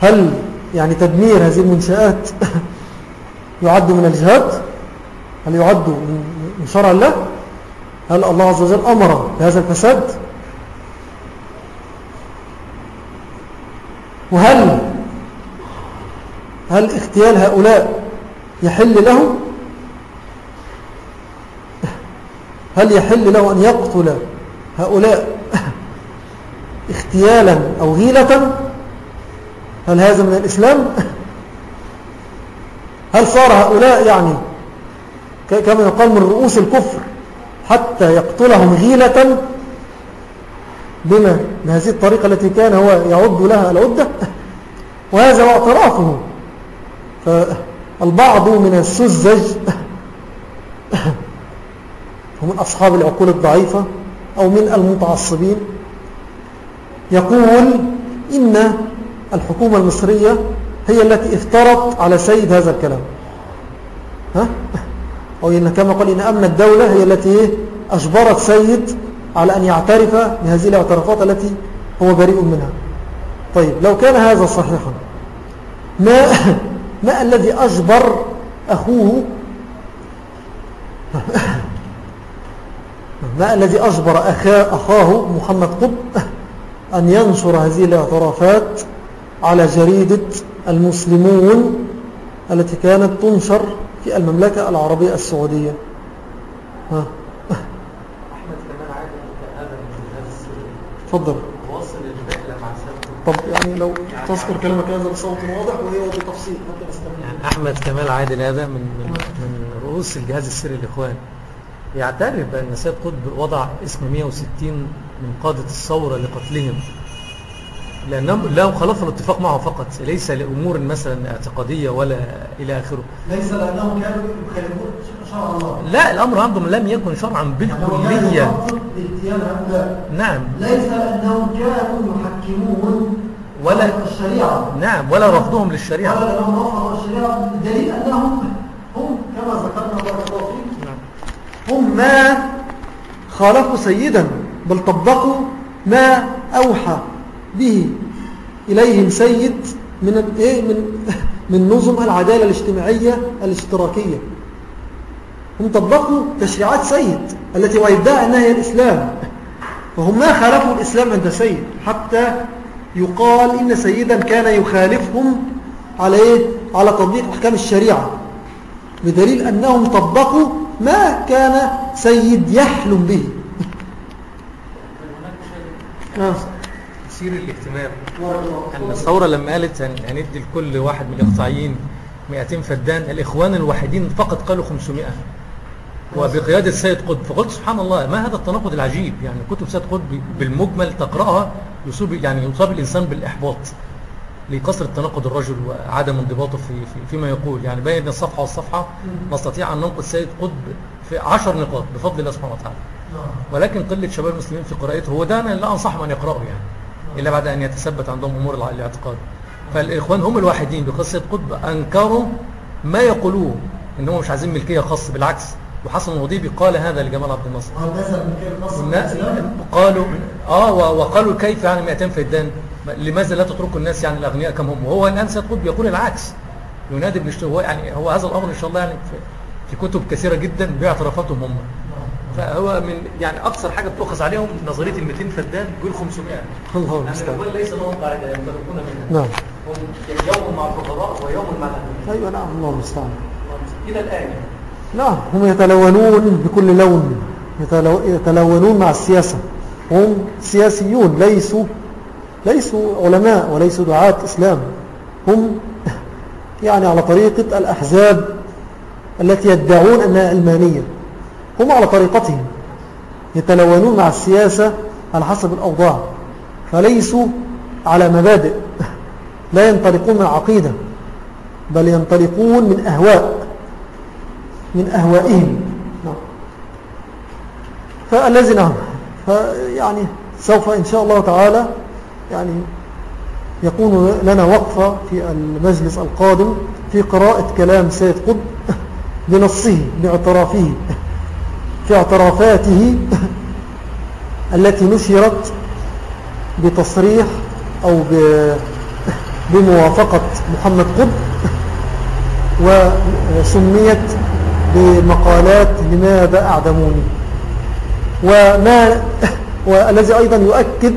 هل يعني تدمير هذه المنشآت يعد من الجهاد؟ هل يعد من شرع الله هل الله عز وجل أمر بهذا الفساد؟ وهل هل اغتيال هؤلاء يحل له هل يحل له أن يقتل هؤلاء اغتيالا أو غيلة؟ هل هذا من الإسلام؟ هل صار هؤلاء يعني كما يقال من رؤوس الكفر حتى يقتلهم غيلة بما بهذه الطريقة التي كان هو يعد لها العدة. وهذا واعترافه فالبعض من السذج ومن أصحاب العقول الضعيفة أو من المتعصبين. يقول إن الحكومة المصرية هي التي افترت على سيد هذا الكلام. ها؟ أو إن كما قال إن أمن الدولة هي التي أجبرت سيد على أن يعترف بهذه الاعترافات التي هو بريء منها. طيب لو كان هذا صحيحا ما, ما الذي أجبر أخوه؟ ما الذي أجبر أخاه محمد قطب أن ينشر هذه الاعترافات على جريدة المسلمون التي كانت تنشر في المملكة العربية السعودية. ها. أحمد كمان عادل هذا من هذا السر تفضل. واصل الرحلة مع طب يعني لو تذكر كلمة هذا بصوت واضح وهي بتفصيل حتى نستمع يعني أحمد كمال عادل هذا من من من رؤوس الجهاز السري الإخوان. يعترف بأن سيد قطب وضع اسم 160 من قادة الثورة لقتلهم. لأنهم لا خلف الاتفاق معه فقط ليس لأمور مثلا اعتقادية ولا إلى آخره. ليس لأنهم كانوا يخالفون شرع الله لا الأمر عندهم لم يكن شرعا بالكلية. نعم. ليس لأنهم كانوا يحكمون ولا الشريعة. نعم ولا رفضهم للشريعة. ولا لأنهم رفضوا الشريعة. دليل أنهم هم كما ذكرنا بارك الله فيك. هم ما خالفوا سيدا بل طبقوا ما أوحى. به إليهم سيد من إيه من من نظم العدالة الاجتماعية الاشتراكية هم طبقوا تشريعات سيد التي ويدعى أنها هي الإسلام فهم ما خالفوا الإسلام عند سيد حتى يقال إن سيدا كان يخالفهم على إيه؟ على تطبيق أحكام الشريعة بدليل أنهم طبقوا ما كان سيد يحلم به آه. تثير الاهتمام. أن الثورة لما قالت هندي لكل واحد من الإقطاعيين 200 فدان الإخوان الوحيدين فقط قالوا 500 وبقيادة سيد قطب فقلت سبحان الله ما هذا التناقض العجيب؟ يعني كتب سيد قطب بالمجمل تقرأها يصيب يعني يصاب الإنسان بالإحباط لكسر التناقض الرجل وعدم انضباطه في, في فيما يقول. يعني بين الصفحة والصفحة نستطيع أن ننقذ سيد قطب في عشر نقاط بفضل الله سبحانه وتعالى. ولكن قلة شباب المسلمين في قراءته هو ده أنا لا أنصحهم أن يقرأوا يعني. إلا بعد أن يتثبت عندهم أمور الاعتقاد. فالإخوان هم الواحدين بقصة قطب أنكروا ما يقولوه إنهم مش عايزين ملكية خاصة بالعكس. وحسن الوضيبي قال هذا لجمال عبد الناصر. قالوا آه وقالوا كيف يعني 200 فدان لماذا لا تتركوا الناس يعني الأغنياء كم هم؟ وهو الآن سيد قطب يقول العكس. ينادي هو يعني هو هذا الأمر إن شاء الله يعني في كتب كثيرة جدا باعترافاتهم هم. فهو من يعني أكثر حاجة بتؤخذ عليهم نظرية ال 200 فدان بيقول 500 الله المستعان. يعني ليس لهم قاعدة يمتلكون منها. نعم. هم يوم مع الفقراء ويوم مع الاغنياء أيوه نعم الله المستعان. إلى الآن. نعم هم يتلونون بكل لون. يتلونون مع السياسة. هم سياسيون ليسوا ليسوا علماء وليسوا دعاة إسلام. هم يعني على طريقة الأحزاب التي يدعون أنها علمانية هم على طريقتهم يتلونون مع السياسة على حسب الأوضاع فليسوا على مبادئ لا ينطلقون من عقيدة بل ينطلقون من أهواء من أهوائهم. فالذي نعم فيعني سوف إن شاء الله تعالى يعني يكون لنا وقفة في المجلس القادم في قراءة كلام سيد قطب بنصه باعترافه اعترافاته التي نشرت بتصريح أو بموافقة محمد قطب وسميت بمقالات لماذا أعدموني. وما والذي أيضا يؤكد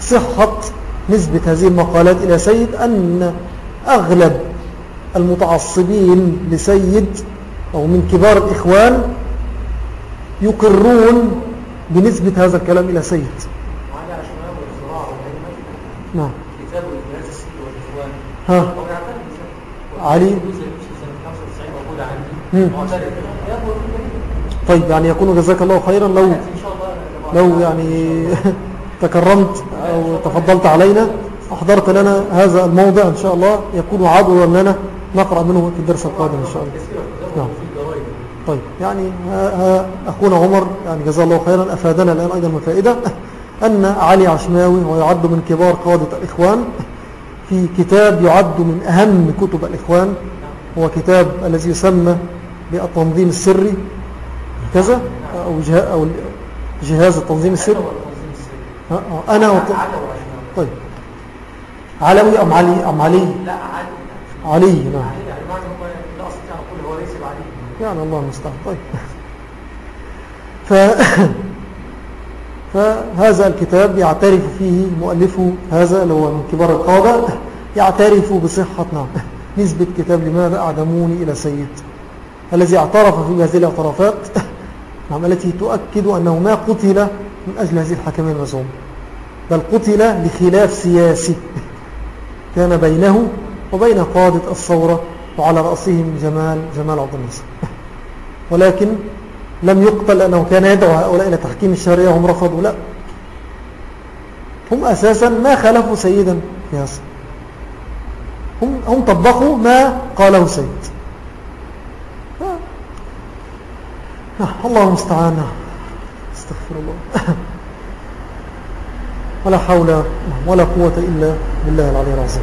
صحة نسبة هذه المقالات إلى سيد أن أغلب المتعصبين لسيد أو من كبار الإخوان يقرون بنسبة هذا الكلام إلى سيد. نعم. ها. علي؟ طيب يعني يكون جزاك الله خيرا. لو لو يعني تكرمت أو تفضلت علينا أحضرت لنا هذا الموضع إن شاء الله. يكون عضوا لنا. نقرأ منه في الدرس القادم إن شاء الله. نعم. طيب يعني أخونا عمر يعني جزاه الله خيرا أفادنا الآن أيضا من فائدة أن علي عشماوي ويعد من كبار قادة الإخوان في كتاب يعد من أهم كتب الإخوان هو كتاب الذي يسمى بالتنظيم السري كذا أو, أو جهاز التنظيم السري. أنا وط... طيب علوي أم علي أم علي؟ لا عادي علي نعم يعني معنى هو لا أستطيع أن أقول هو ليس بعدي يعني الله المستعان. طيب. ف... فهذا الكتاب يعترف فيه مؤلفه هذا اللي هو من كبار القادة يعترف بصحة نعم. نسبة كتاب لماذا أعدموني إلى سيد؟ الذي اعترف في هذه الاعترافات نعم التي تؤكد أنه ما قتل من أجل هذه الحكمية المزعوم بل قتل لخلاف سياسي كان بينه وبين قادة الثورة وعلى رأسهم جمال جمال عبد الناصر. ولكن لم يقتل لأنه كان يدعو هؤلاء إلى تحكيم الشريعة وهم رفضوا. لا. هم أساسا ما خالفوا سيدا هذا هم, هم طبقوا ما قاله سيد. الله المستعان استغفر الله. ولا حول ولا قوة إلا بالله العلي العظيم.